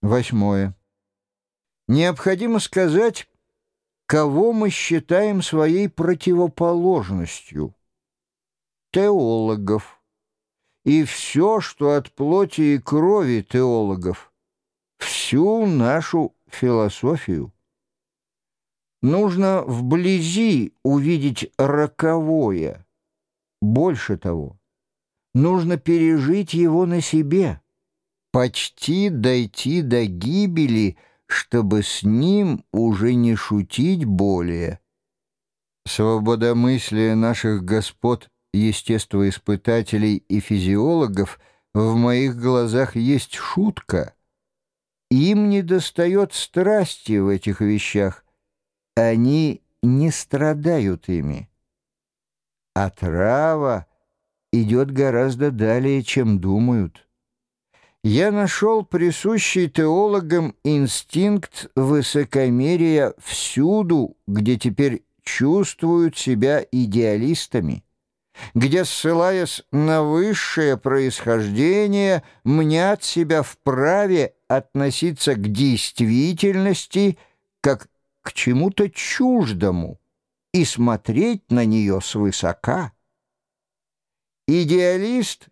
Восьмое. Необходимо сказать, кого мы считаем своей противоположностью. Теологов. И все, что от плоти и крови теологов. Всю нашу философию. Нужно вблизи увидеть роковое. Больше того, нужно пережить его на себе почти дойти до гибели, чтобы с ним уже не шутить более. Свободомыслие наших господ, естествоиспытателей и физиологов в моих глазах есть шутка. Им не достает страсти в этих вещах. Они не страдают ими. А трава идет гораздо далее, чем думают я нашел присущий теологам инстинкт высокомерия всюду, где теперь чувствуют себя идеалистами, где, ссылаясь на высшее происхождение, мнят себя вправе относиться к действительности как к чему-то чуждому и смотреть на нее свысока. Идеалист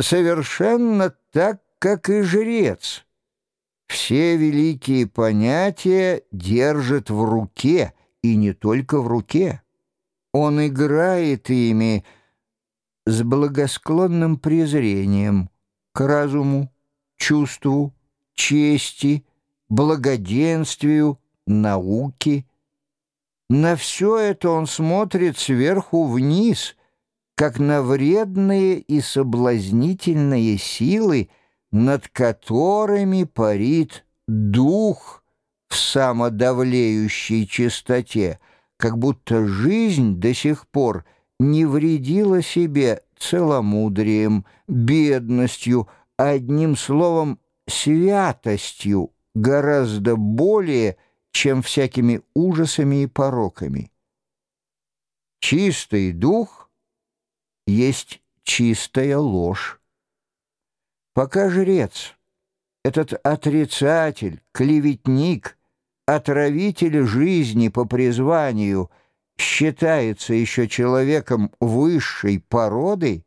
совершенно так, как и жрец. Все великие понятия держит в руке, и не только в руке. Он играет ими с благосклонным презрением к разуму, чувству, чести, благоденствию, науке. На все это он смотрит сверху вниз, как на вредные и соблазнительные силы, над которыми парит дух в самодавлеющей чистоте, как будто жизнь до сих пор не вредила себе целомудрием, бедностью, одним словом, святостью гораздо более, чем всякими ужасами и пороками. Чистый дух есть чистая ложь. Пока жрец, этот отрицатель, клеветник, отравитель жизни по призванию, считается еще человеком высшей породы,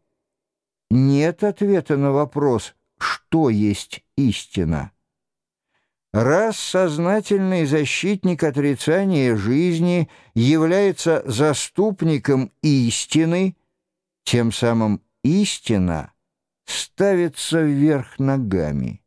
нет ответа на вопрос, что есть истина. Раз сознательный защитник отрицания жизни является заступником истины, тем самым истина — ставится вверх ногами.